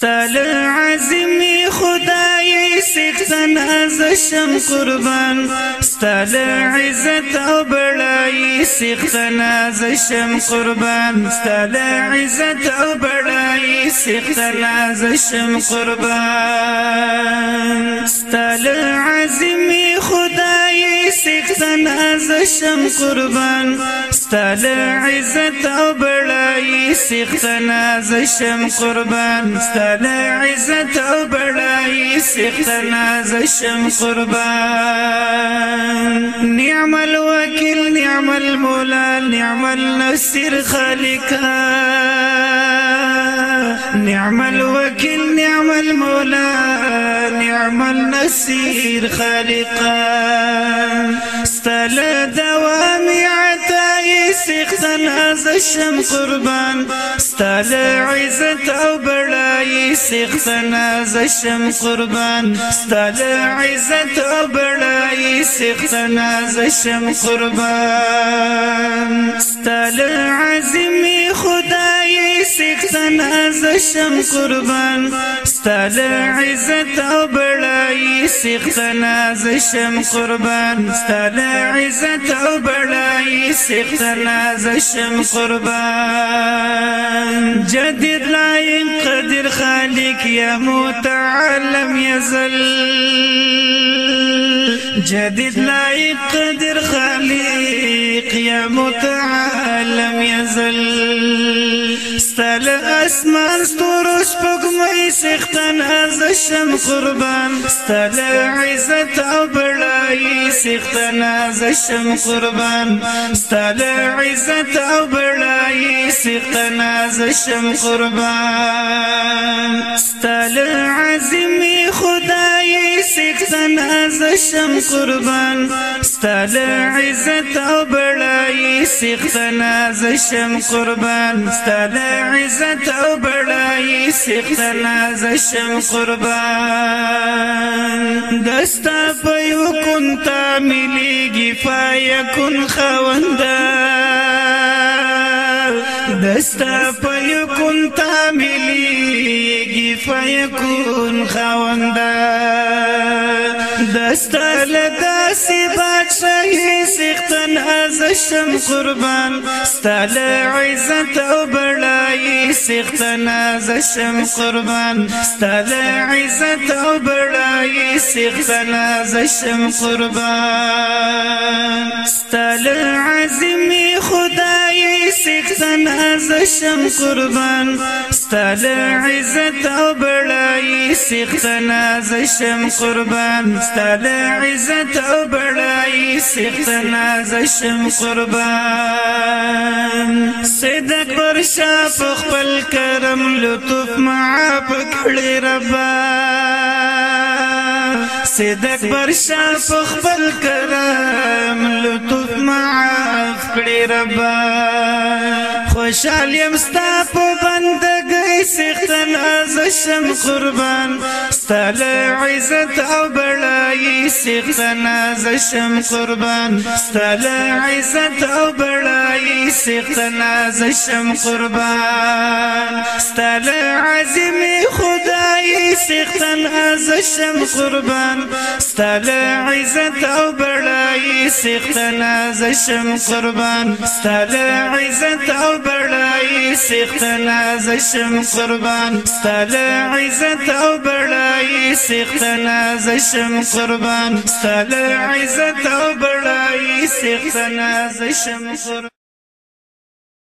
ستل عظیم خدای سختن از شم قربان. ستل عزت أو بڑای سختن از شم قربان ستل عزت أو بڑای سختن از شم قربان ستل عظیم خدای سختن از شم قربان ستل عزت أو بڑای سختن از شم قربان ستل عزت أو بڑای سخت ناز شم قربان نعم الوکیل نعم المولا نعم النصير خالقا. نعم الوكيل نعم المولى نعم النصير خالقا. استل دوامي عتاي سخنا زشم قربان. استل عزت أو بڑائی سخنا زشم قربان. استل عزت أو بڑائی سخنا زشم قربان. استل عزمي خداي سخنا زشم قربان استل عزت أو بڑائی سخنا زشم قربان. استل عزت أو بڑائی سخت نازشم قربان. جدد لا قدر خالق يا متعلم يزل جدد لا قدر خالق يا متعلم يزل. استل اسمان ستور سپگمئی سختن از شم قربان استل عزت أو بڑائی سختن از شم قربان استل عزت أو بڑائی سختن از شم قربان استل عزمی خدای عاشق تناز شم قربان ستال عزت او بڑای سیخ تناز شم قربان ستال عزت او بڑای سیخ تناز شم قربان. دستا پیو کن تا ملیگی پایا کن خواندان دستا پیو کن تا ملیگی پایا کن خواندان دستا لداسي بادشاهي سختن ازشم قربان. ستال عزت أو بڑائی سختن ازشم قربان. ستال عزت أو بڑائی سختن ازشم قربان. ستال عزمی خدای سختن ازشم قربان. ستال عزت أو بڑائی سختنا زشم قربان ستال عزت او بڑای سختنا زشم قربان. صدق پر شاف خپل کرم لطف معاف کړی ربا. صدق پر شاف خپل کرم لطف معاف کړی ربا. خوشالیم ستا په بنده سخت نازشم قربان. ستل عزت أو بڑائی سخت نازشم قربان. ستل عزت أو سخت نازشم قربان. ستل عظیم خدای سخت نازشم قربان. ستل عزت أو بڑائی سخت نازشم قربان. ستل عزت أو بڑائی سخت نازشم قربان. ستل عزت أو بڑائی سخت نازشم قربان. ستل عزت أو بڑائی سخت نازشم قربان.